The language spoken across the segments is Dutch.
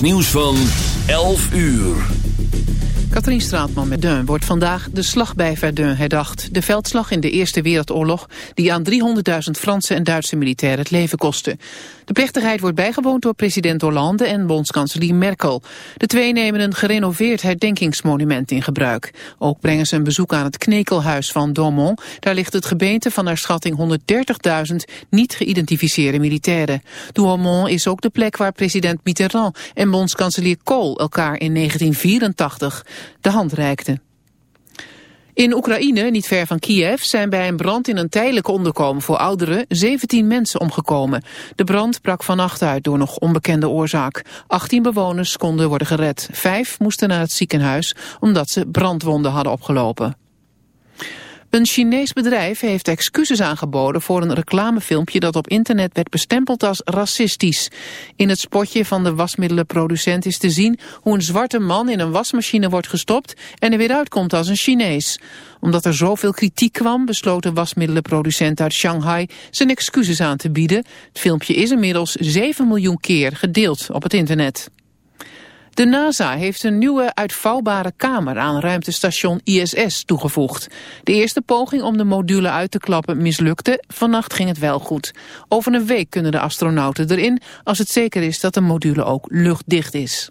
Nieuws van 11 uur. Katrien Straatman met Deun wordt vandaag de slag bij Verdun herdacht. De veldslag in de Eerste Wereldoorlog die aan 300.000 Franse en Duitse militairen het leven kostte. De plechtigheid wordt bijgewoond door president Hollande en bondskanselier Merkel. De twee nemen een gerenoveerd herdenkingsmonument in gebruik. Ook brengen ze een bezoek aan het Knekelhuis van Daumont. Daar ligt het gebeente van naar schatting 130.000 niet geïdentificeerde militairen. Douaumont is ook de plek waar president Mitterrand en bondskanselier Kohl elkaar in 1984 de hand reikten. In Oekraïne, niet ver van Kiev, zijn bij een brand in een tijdelijk onderkomen voor ouderen 17 mensen omgekomen. De brand brak vannacht uit door nog onbekende oorzaak. 18 bewoners konden worden gered. Vijf moesten naar het ziekenhuis omdat ze brandwonden hadden opgelopen. Een Chinees bedrijf heeft excuses aangeboden voor een reclamefilmpje dat op internet werd bestempeld als racistisch. In het spotje van de wasmiddelenproducent is te zien hoe een zwarte man in een wasmachine wordt gestopt en er weer uitkomt als een Chinees. Omdat er zoveel kritiek kwam besloot de wasmiddelenproducent uit Shanghai zijn excuses aan te bieden. Het filmpje is inmiddels 7 miljoen keer gedeeld op het internet. De NASA heeft een nieuwe uitvouwbare kamer aan ruimtestation ISS toegevoegd. De eerste poging om de module uit te klappen mislukte. Vannacht ging het wel goed. Over een week kunnen de astronauten erin als het zeker is dat de module ook luchtdicht is.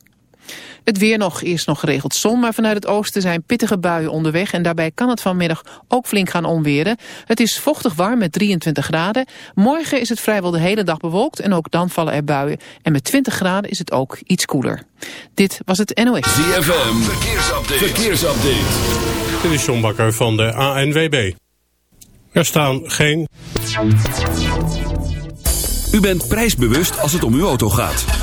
Het weer nog, eerst nog geregeld zon, maar vanuit het oosten zijn pittige buien onderweg en daarbij kan het vanmiddag ook flink gaan onweren. Het is vochtig warm met 23 graden. Morgen is het vrijwel de hele dag bewolkt en ook dan vallen er buien. En met 20 graden is het ook iets koeler. Dit was het NOS. ZFM, verkeersupdate. verkeersupdate. Dit is John Bakker van de ANWB. Er staan geen... U bent prijsbewust als het om uw auto gaat.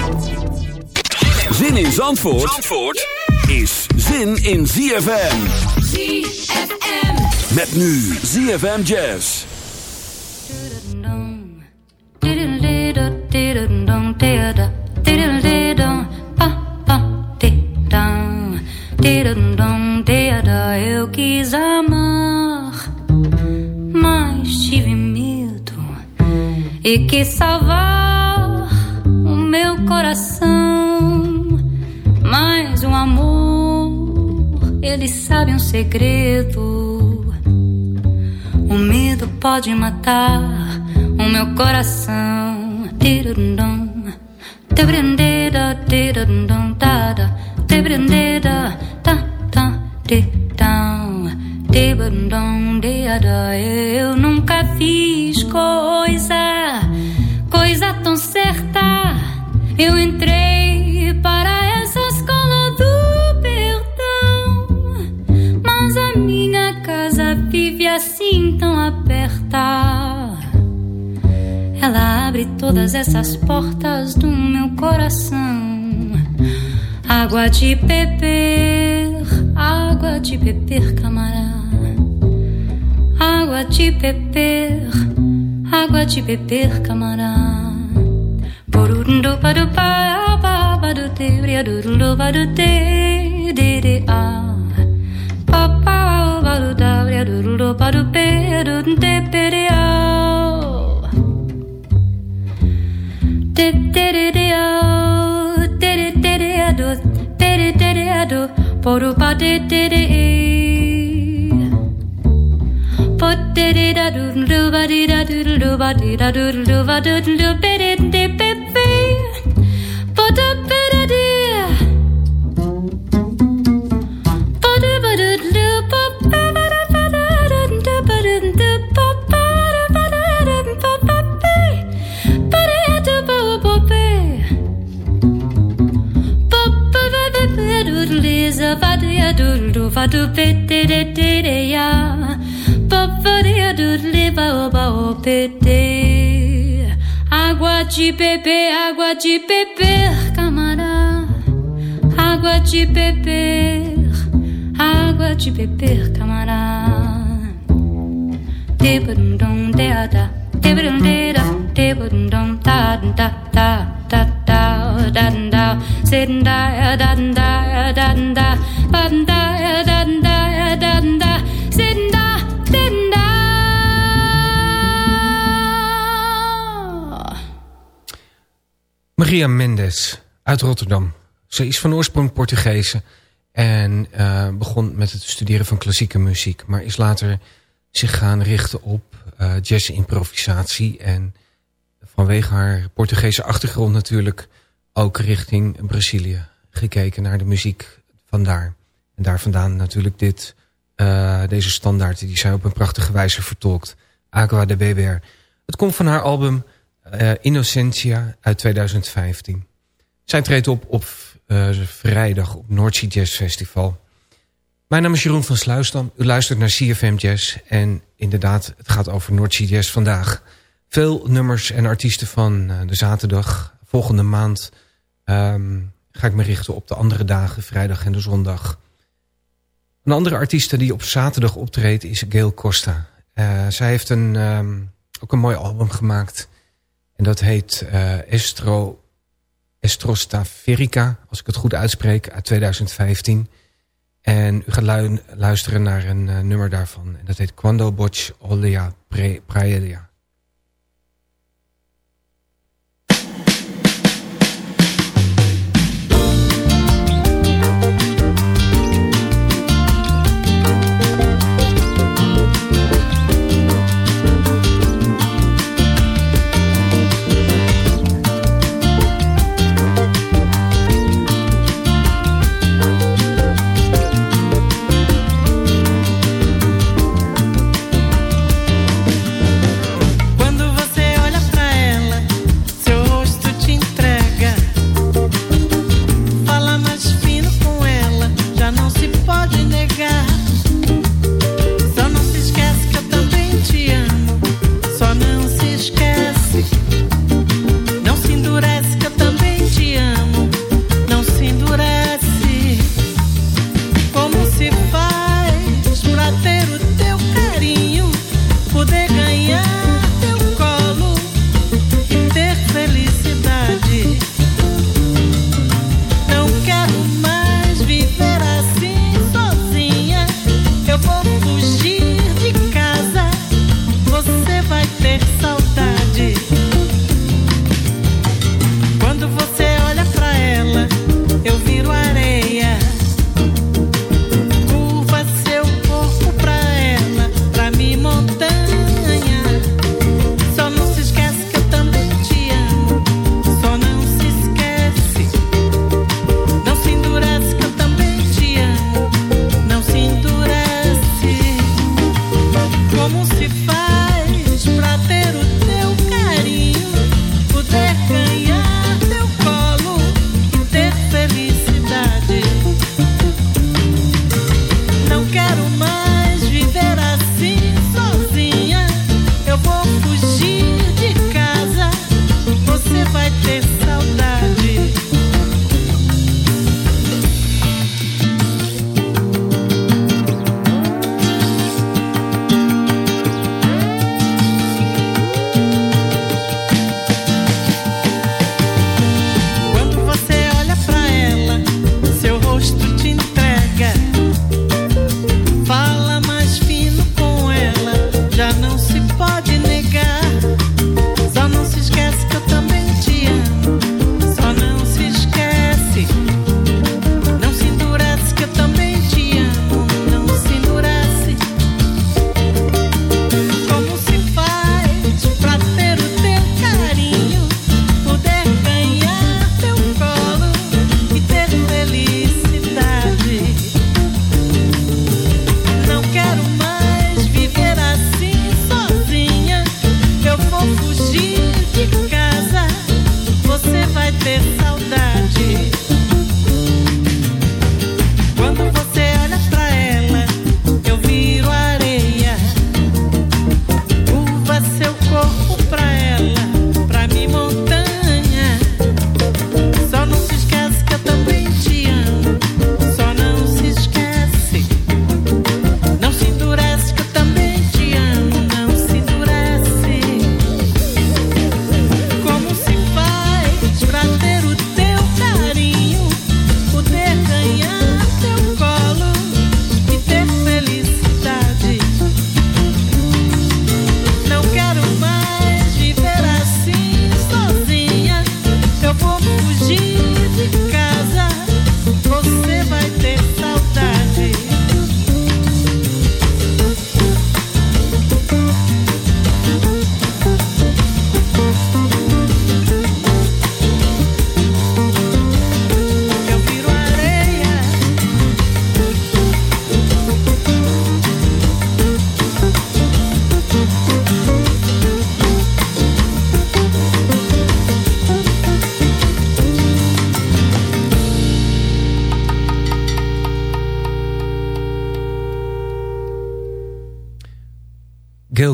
Zin in Zandvoort, Zandvoort is zin in ZFM. ZFM. Met nu ZFM Jazz. Eu quis amar, mas tive medo e quis salvar o meu coração. Mas o amor, ele sabe um segredo. O medo pode matar o meu coração. Tirundum, tibrindida, tirundum, tada, tibrindida, ta, ta, titão, tibundum, deada. Eu nunca fiz coisa, coisa tão certa. Eu entrei Ela abre todas essas portas do meu coração. Água de beber, água de beber, camarada. Água de beber, água de beber, camarada. Porundu padu pa pa padu te du padu te de de a. Pa pa padu da bria du padu pe du te pe a. Poru pa de de de e. Pot de de da do do ba di da do do ba di da do do ba do do be va do pete de de de ya. Papa de do leva oba o pete. Água de beber, água de beber, camará. Água de beber, água de beber, camará. Debrum dum da da, debrum da, debrum dum da da da da da da da, sitting da da da da da, da da da da Maria Mendes uit Rotterdam. Ze is van oorsprong Portugese en eh, begon met het studeren van klassieke muziek. Maar is later zich gaan richten op eh jazz-improvisatie. En vanwege haar Portugese achtergrond natuurlijk ook richting Brazilië gekeken naar de muziek vandaar. En daar vandaan natuurlijk dit, eh, deze standaard die zij op een prachtige wijze vertolkt. Agua de Beber. Het komt van haar album eh, Innocentia uit 2015. Zij treedt op op eh, vrijdag op Noordzee Jazz Festival. Mijn naam is Jeroen van Sluisdam. U luistert naar CFM Jazz. En inderdaad, het gaat over Noordzee Jazz vandaag. Veel nummers en artiesten van eh, de zaterdag. Volgende maand ehm, ga ik me richten op de andere dagen, vrijdag en de zondag. Een andere artieste die op zaterdag optreedt is Gail Costa. Zij heeft een, ehm, ook een mooi album gemaakt. En dat heet eh, Estro, Estrostaferica, als ik het goed uitspreek, uit 2015. En u gaat lu- luisteren naar een eh, nummer daarvan. En dat heet Quando Boch Olea Praelia.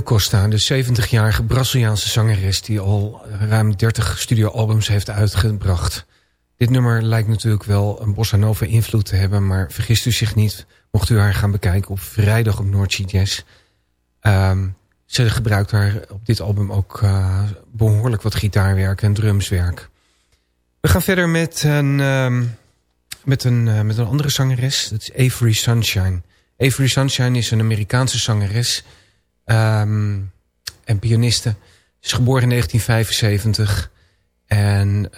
De 70-jarige Braziliaanse zangeres... die al ruim 30 studioalbums heeft uitgebracht. Dit nummer lijkt natuurlijk wel een bossa nova invloed te hebben... maar vergist u zich niet, mocht u haar gaan bekijken op vrijdag op Noordse Jazz. Um, ze gebruikt daar op dit album ook uh, behoorlijk wat gitaarwerk en drumswerk. We gaan verder met een, um, met een, uh, met een andere zangeres. Dat is Avery Sunshine. Avery Sunshine is een Amerikaanse zangeres um, en pianiste. Is geboren in 1975 en uh,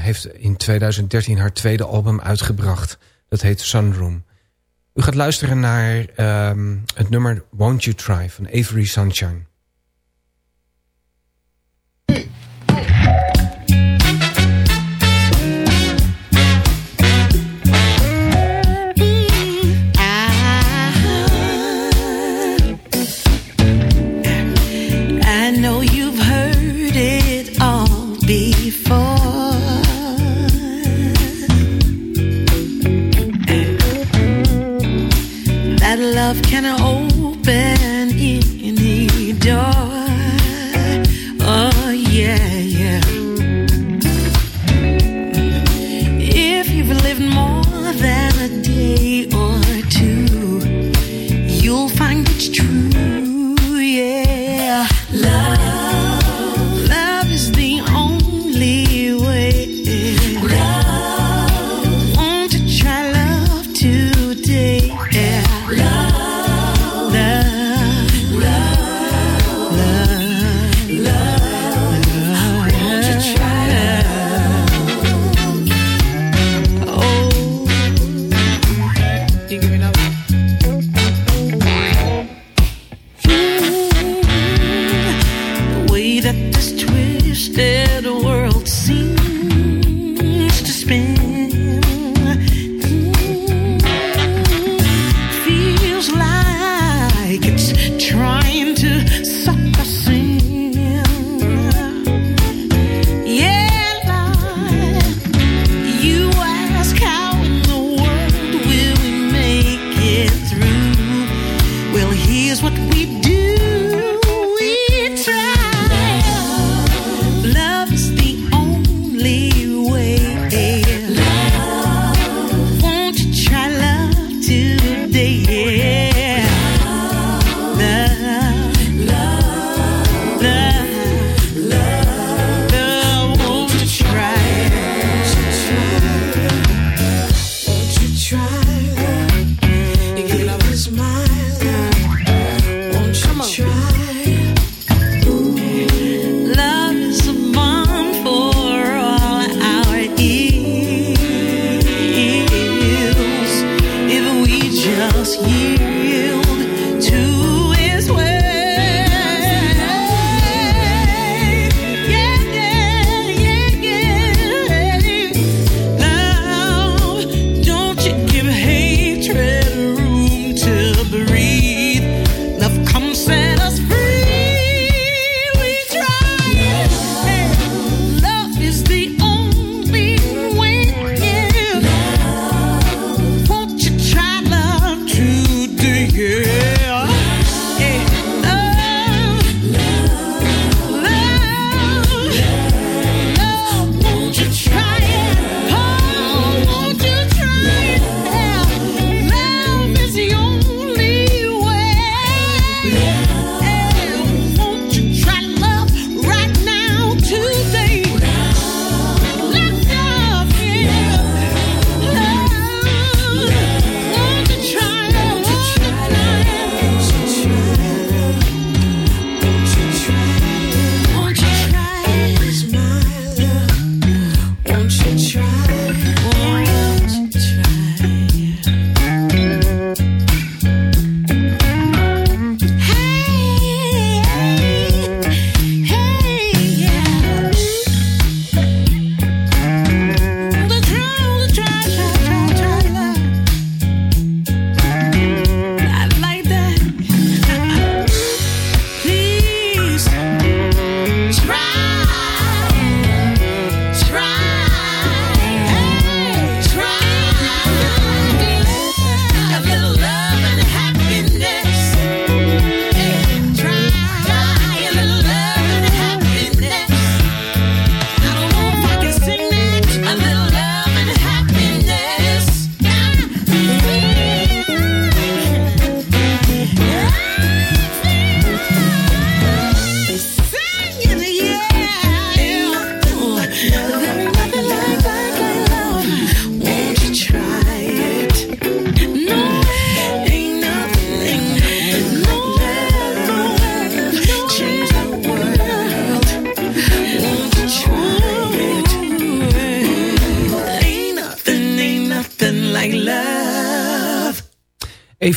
heeft in 2013 haar tweede album uitgebracht. Dat heet Sunroom. U gaat luisteren naar um, het nummer Won't You Try van Avery Sunshine.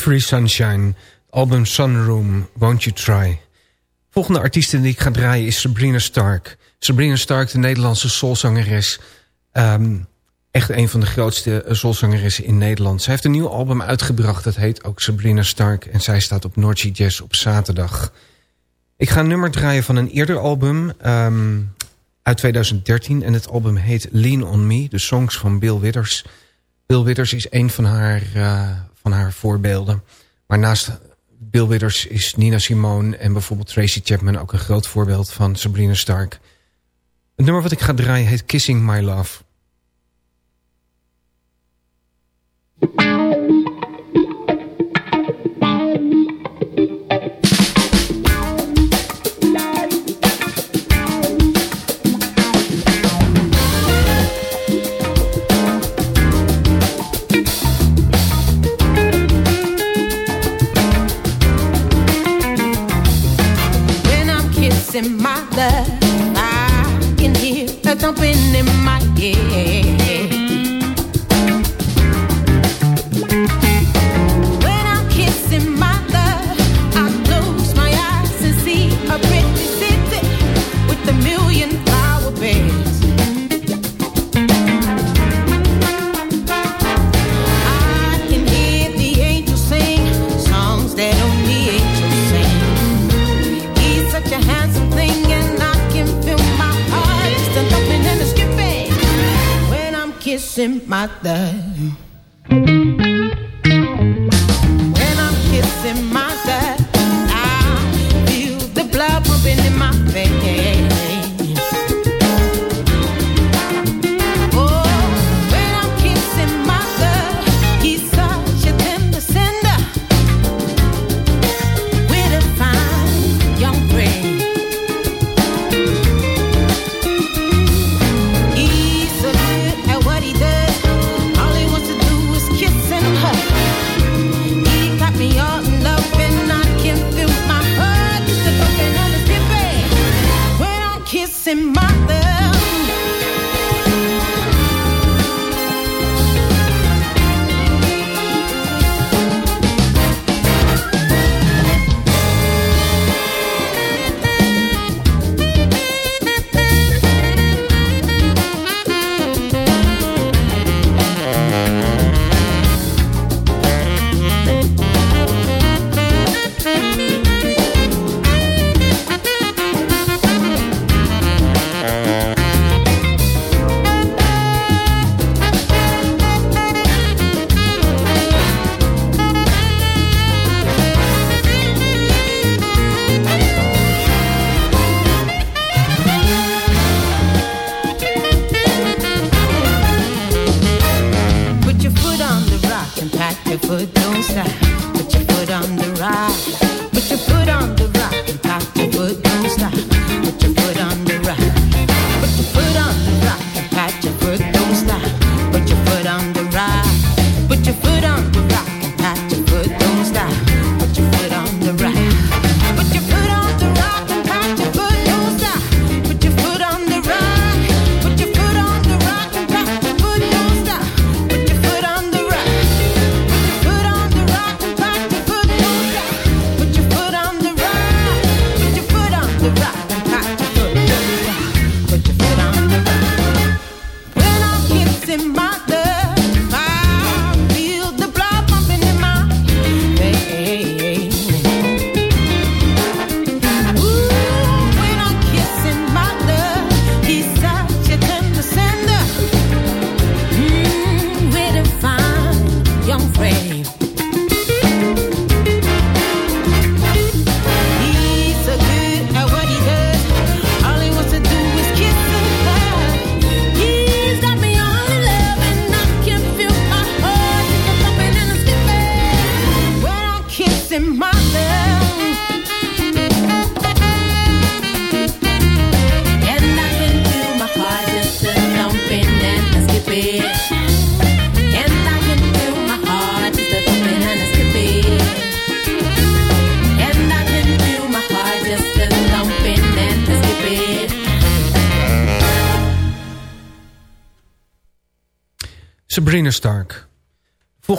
Free Sunshine, album Sunroom, Won't You Try. Volgende artiest die ik ga draaien is Sabrina Stark. Sabrina Stark, de Nederlandse soulzangeres. Um, echt een van de grootste eh, soulzangeressen in Nederland. Zij heeft een nieuw album uitgebracht, dat heet ook Sabrina Stark. En zij staat op Noordje Jazz op zaterdag. Ik ga een nummer draaien van een eerder album ehm, uit 2013. En het album heet Lean On Me, de songs van Bill Withers... Bill Withers is een van haar, eh, van haar voorbeelden. Maar naast Bill Widders is Nina Simone en bijvoorbeeld Tracy Chapman ook een groot voorbeeld van Sabrina Stark. Het nummer wat ik ga draaien heet Kissing My Love. in my ear. In my thigh.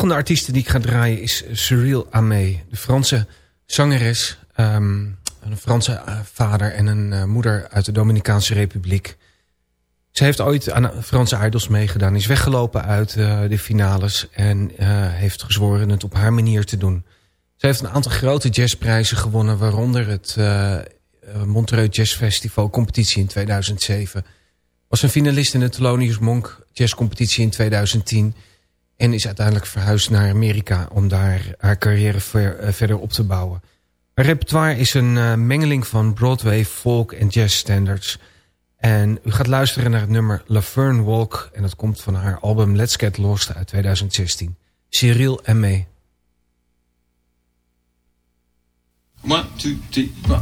Volgende artiest die ik ga draaien is Cyril Amé. De Franse zangeres. ehm, een Franse eh, vader en een eh, moeder uit de Dominicaanse Republiek. Ze heeft ooit aan Franse Idols meegedaan. Is weggelopen uit eh, de finales. En heeft gezworen het op haar manier te doen. Ze heeft een aantal grote jazzprijzen gewonnen. Waaronder het Montreux Jazz Festival competitie in 2007. Was een finalist in de Thelonious Monk Jazz competitie in 2010. En is uiteindelijk verhuisd naar Amerika om daar haar carrière ver- eh, verder op te bouwen. Haar repertoire is een eh, mengeling van Broadway, folk en jazz standards. En u gaat luisteren naar het nummer Laverne Walk. En dat komt van haar album Let's Get Lost uit 2016. Cyril en mee. One, two, three, one.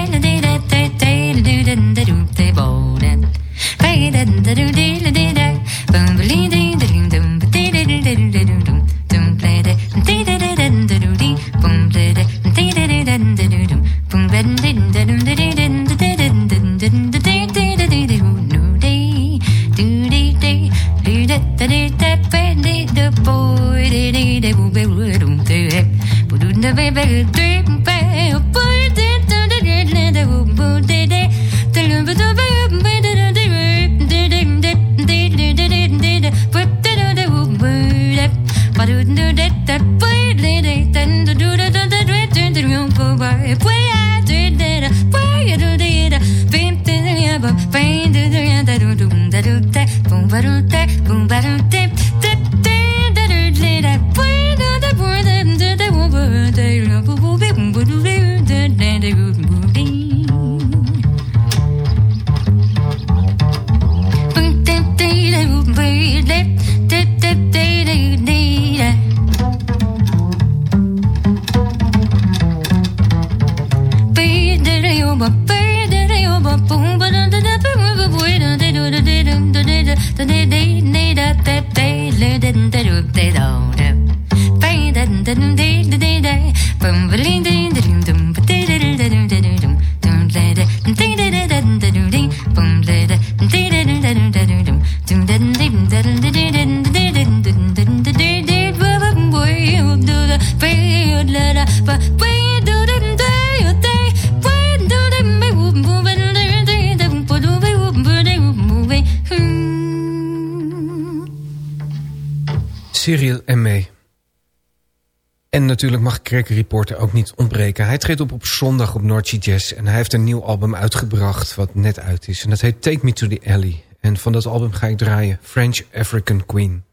Cyril natuurlijk mag Craig Reporter ook niet ontbreken. Hij treedt op op zondag op Noordse Jazz. En hij heeft een nieuw album uitgebracht wat net uit is. En dat heet Take Me to the Alley. En van dat album ga ik draaien French African Queen.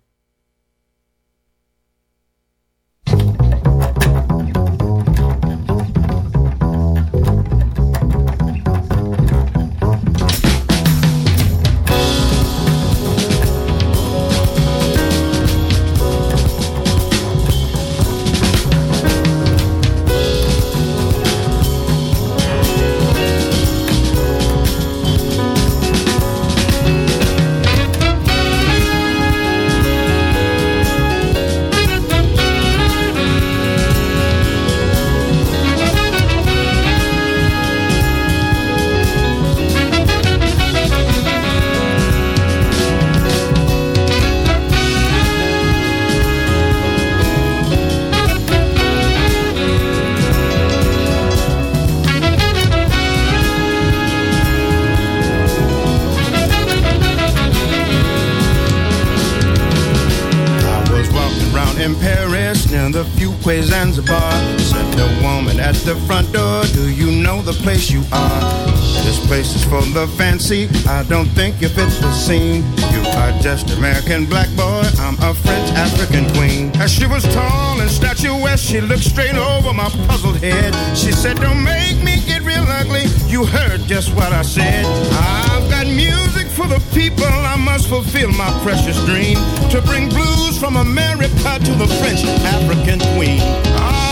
For the fancy. I don't think you fit the scene. You are just American black boy. I'm a French African queen. As she was tall and statuesque, she looked straight over my puzzled head. She said, Don't make me get real ugly. You heard just what I said. I've got music for the people. I must fulfill my precious dream to bring blues from America to the French African queen. Ah,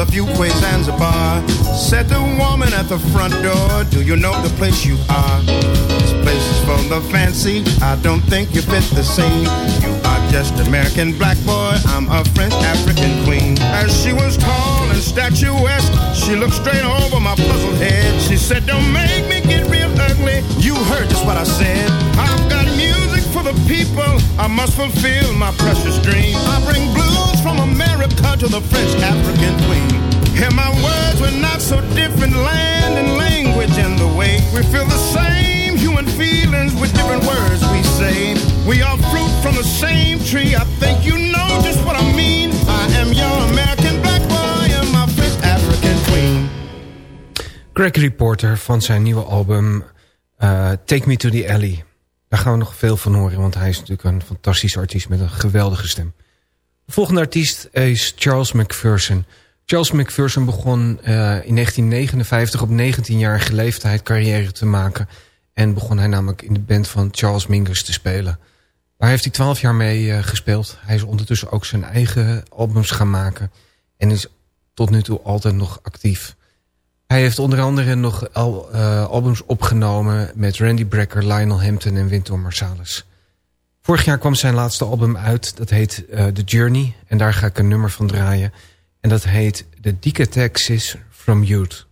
near the Fuquay Zanzibar. Said the woman at the front door, Do you know the place you are? This place is for the fancy. I don't think you fit the scene. You are just American black boy. I'm a French African queen. As she was tall and statuesque, she looked straight over my puzzled head. She said, Don't make me get real ugly. You heard just what I said. I've got music for the people. I must fulfill my precious dream. I bring blues from America to the French African queen. Hear my words, we're not so different land and language and the way we feel the same human feelings with different words we say. We are fruit from the same tree. I think you know just what I mean. I am your American black boy and my French African queen. Gregory Porter van zijn nieuwe album uh, Take Me to the Alley. Daar gaan we nog veel van horen, want hij is natuurlijk een fantastische artiest met een geweldige stem. De volgende artiest is Charles McPherson. Charles McPherson begon uh, in 1959 op 19-jarige leeftijd carrière te maken. En begon hij namelijk in de band van Charles Mingus te spelen. Daar heeft hij 12 jaar mee uh, gespeeld. Hij is ondertussen ook zijn eigen albums gaan maken. En is tot nu toe altijd nog actief. Hij heeft onder andere nog al, uh, albums opgenomen met Randy Brecker, Lionel Hampton en Wynton Marsalis. Vorig jaar kwam zijn laatste album uit, dat heet uh, The Journey. En daar ga ik een nummer van draaien. En dat heet The Decataxis from Youth.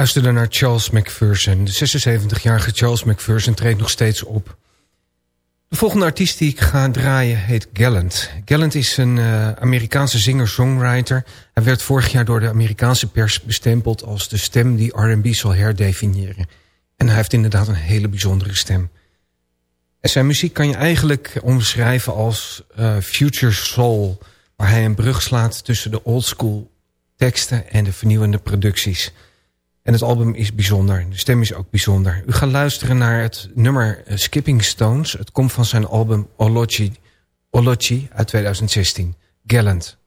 Luisterde naar Charles McPherson. De 76-jarige Charles McPherson treedt nog steeds op. De volgende artiest die ik ga draaien heet Gallant. Gallant is een uh, Amerikaanse singer-songwriter. Hij werd vorig jaar door de Amerikaanse pers bestempeld... als de stem die R&B zal herdefiniëren. En hij heeft inderdaad een hele bijzondere stem. En zijn muziek kan je eigenlijk omschrijven als uh, future soul... waar hij een brug slaat tussen de oldschool teksten en de vernieuwende producties... En het album is bijzonder. De stem is ook bijzonder. U gaat luisteren naar het nummer eh, Skipping Stones. Het komt van zijn album Olochi, Olochi uit 2016. Gallant.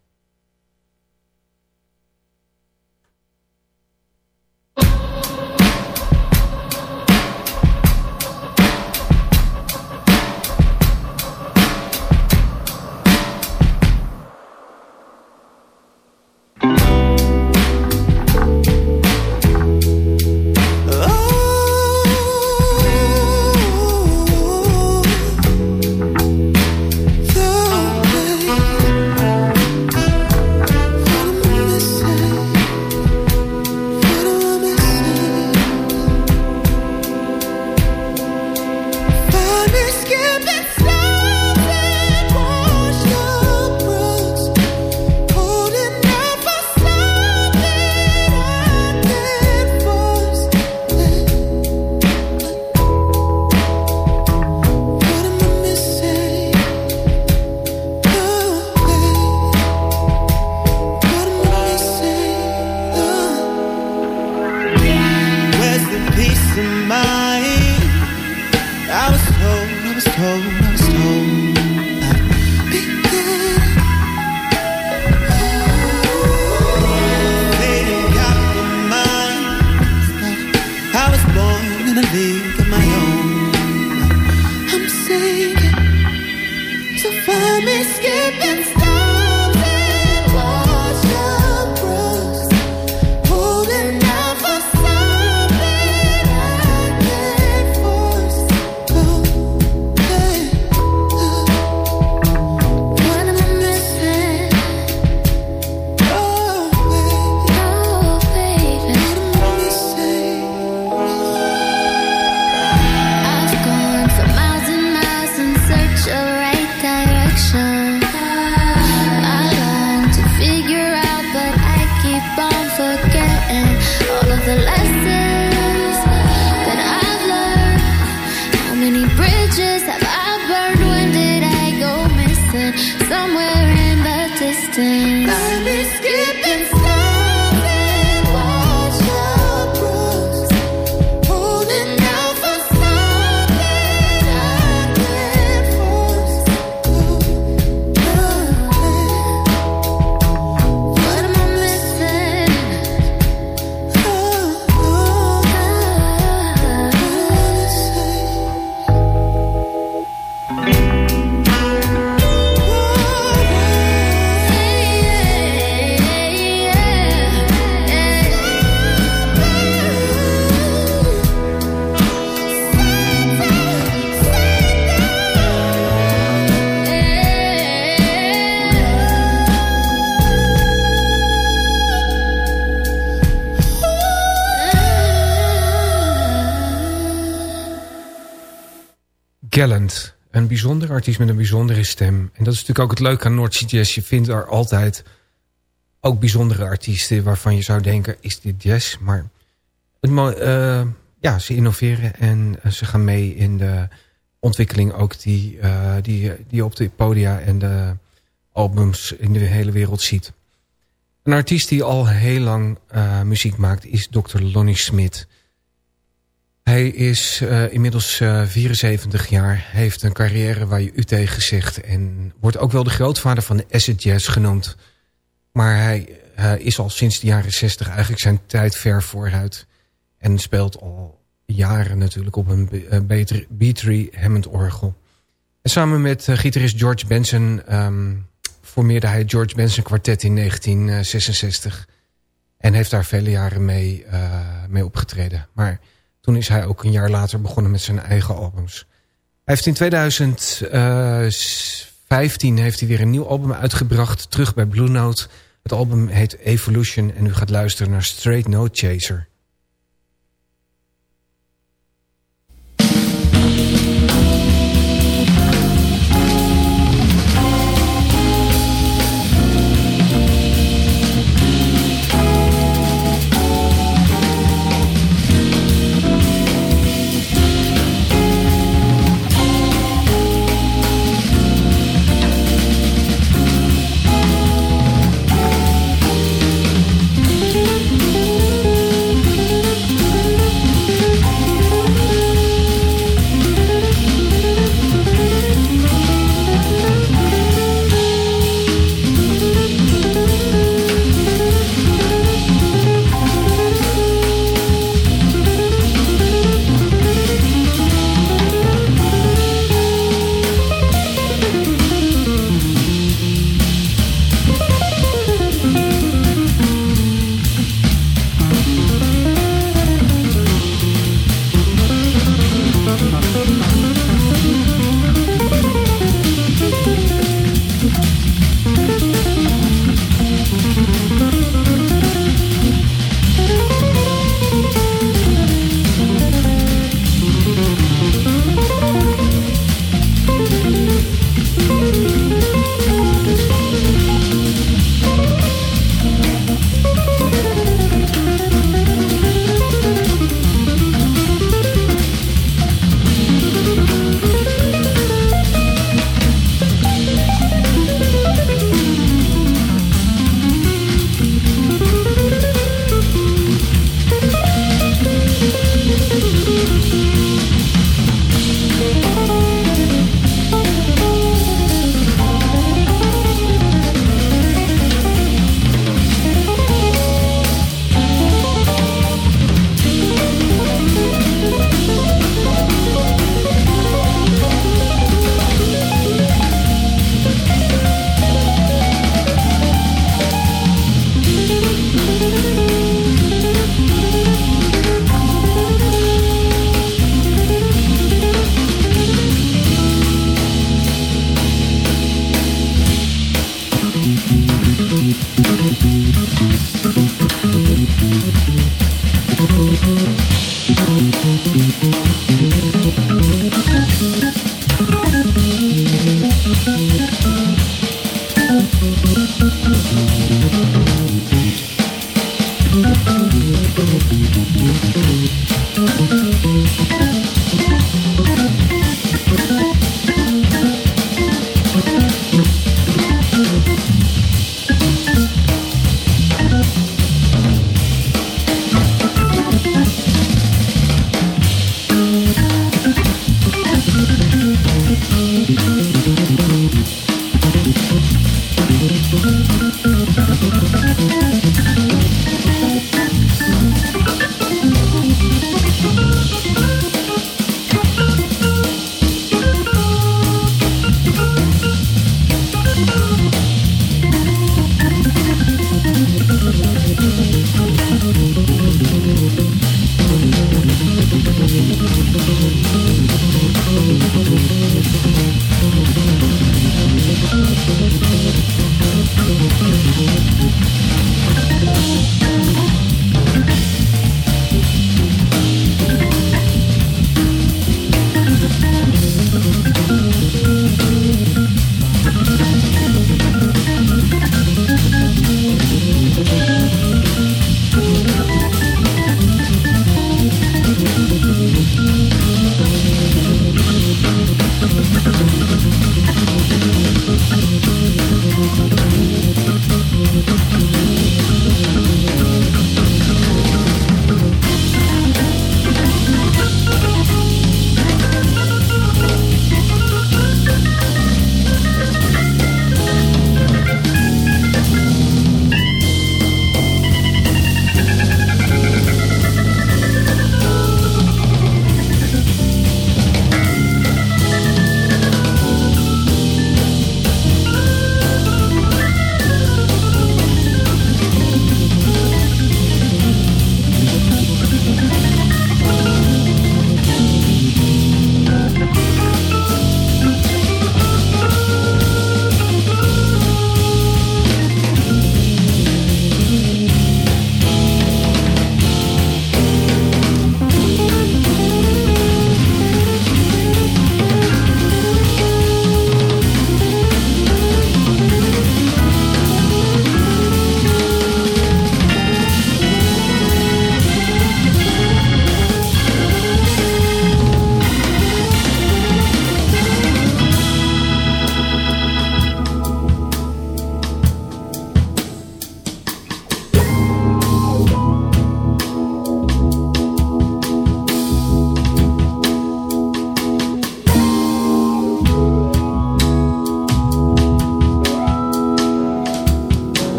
Bijzondere artiest met een bijzondere stem. En dat is natuurlijk ook het leuke aan North Jazz. Je vindt er altijd ook bijzondere artiesten waarvan je zou denken, is dit jazz? Maar het, uh, ja, ze innoveren en eh, ze gaan mee in de ontwikkeling ook die, uh, die, die op de podia en de albums in de hele wereld ziet. Een artiest die al heel lang muziek maakt is Dr. Lonnie Smith. Hij is uh, inmiddels uh, eh, 74 jaar, heeft een carrière waar je u tegen zegt... en wordt ook wel de grootvader van de acid jazz genoemd. Maar hij uh, is al sinds de jaren 60 eigenlijk zijn tijd ver vooruit... en speelt al jaren natuurlijk op een B3 Hammond orgel. En samen met gitarist George Benson um, formeerde hij het George Benson kwartet in 1966... en heeft daar vele jaren mee, mee opgetreden. Maar... Toen is hij ook een jaar later begonnen met zijn eigen albums. Hij heeft in 2015 heeft hij weer een nieuw album uitgebracht. Terug bij Blue Note. Het album heet Evolution. En u gaat luisteren naar Straight No Chaser.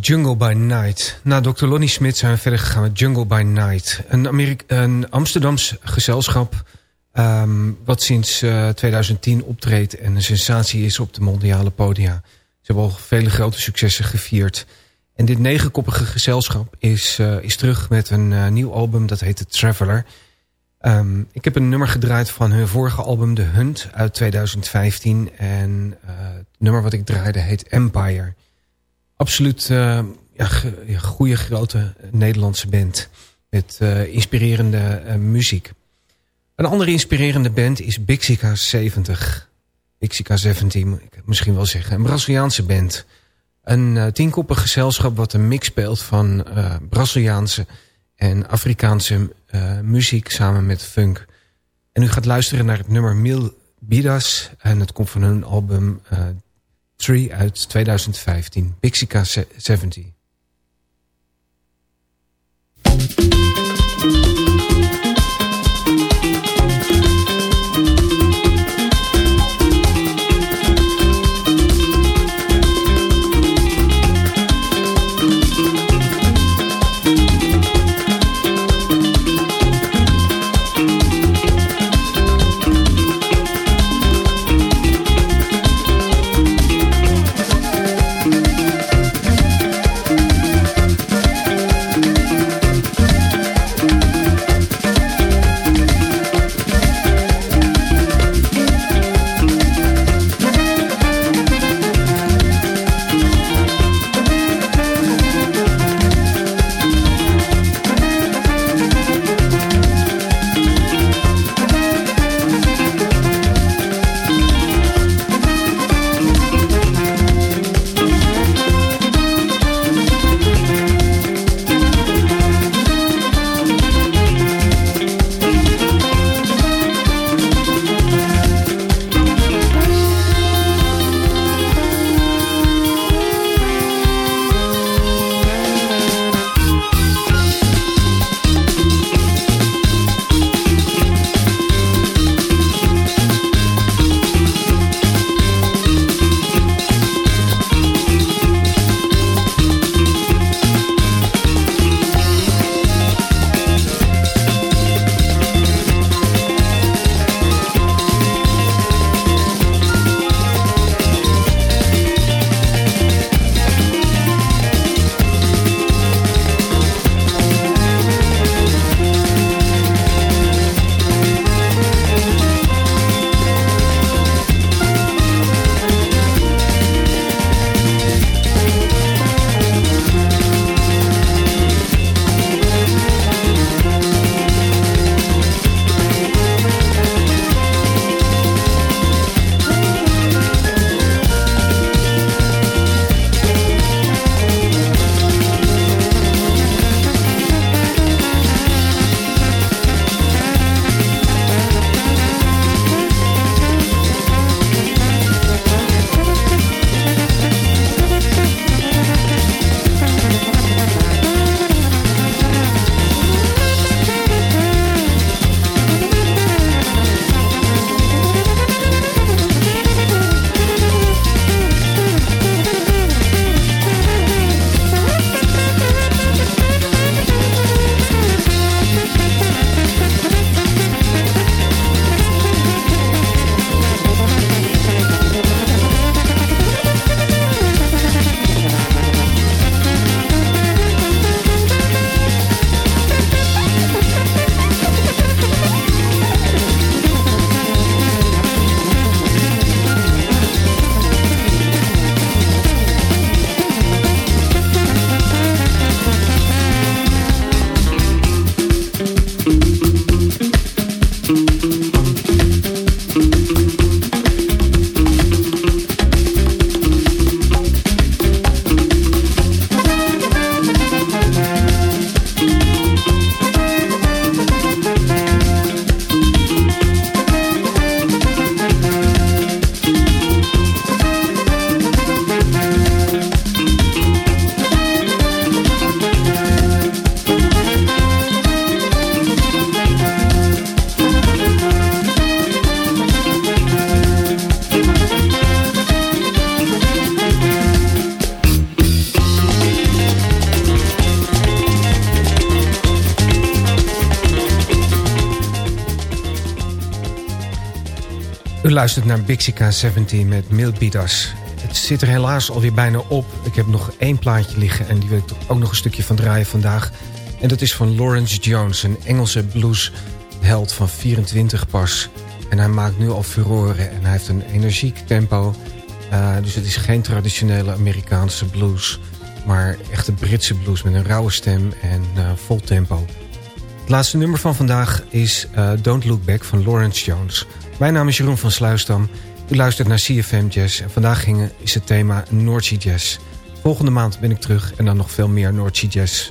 Jungle by Night. Na Dr. Lonnie Smit zijn we verder gegaan met Jungle by Night. Een, een Amsterdams gezelschap... Um, wat sinds uh, eh, 2010 optreedt en een sensatie is op de mondiale podia. Ze hebben al vele grote successen gevierd. En dit negenkoppige gezelschap is, uh, is terug met een uh, nieuw album. Dat heet The Traveler. Um, ik heb een nummer gedraaid van hun vorige album The Hunt uit 2015. En het nummer wat ik draaide heet Empire absoluut uh, ja, goede grote Nederlandse band. Met uh, inspirerende uh, muziek. Een andere inspirerende band is Bixica 70. Bixica 17 moet ik misschien wel zeggen. Een Braziliaanse band. Een tienkoppig gezelschap wat een mix speelt van Braziliaanse en Afrikaanse muziek samen met funk. En u gaat luisteren naar het nummer Mil Bidas. En het komt van hun album 3 uit 2015. Bixica 70. Luistert naar Bixica 17 met Milbidas. Het zit er helaas alweer bijna op. Ik heb nog één plaatje liggen en die wil ik ook nog een stukje van draaien vandaag. En dat is van Lawrence Jones, een Engelse bluesheld van 24 pas. En hij maakt nu al furoren en hij heeft een energiek tempo. Uh, dus het is geen traditionele Amerikaanse blues... maar echt een Britse blues met een rauwe stem en uh, vol tempo. Het laatste nummer van vandaag is uh, Don't Look Back van Lawrence Jones... Mijn naam is Jeroen van Sluisdam. U luistert naar CFM Jazz en vandaag ging, is het thema Noordsea Jazz. Volgende maand ben ik terug en dan nog veel meer Noordsea Jazz.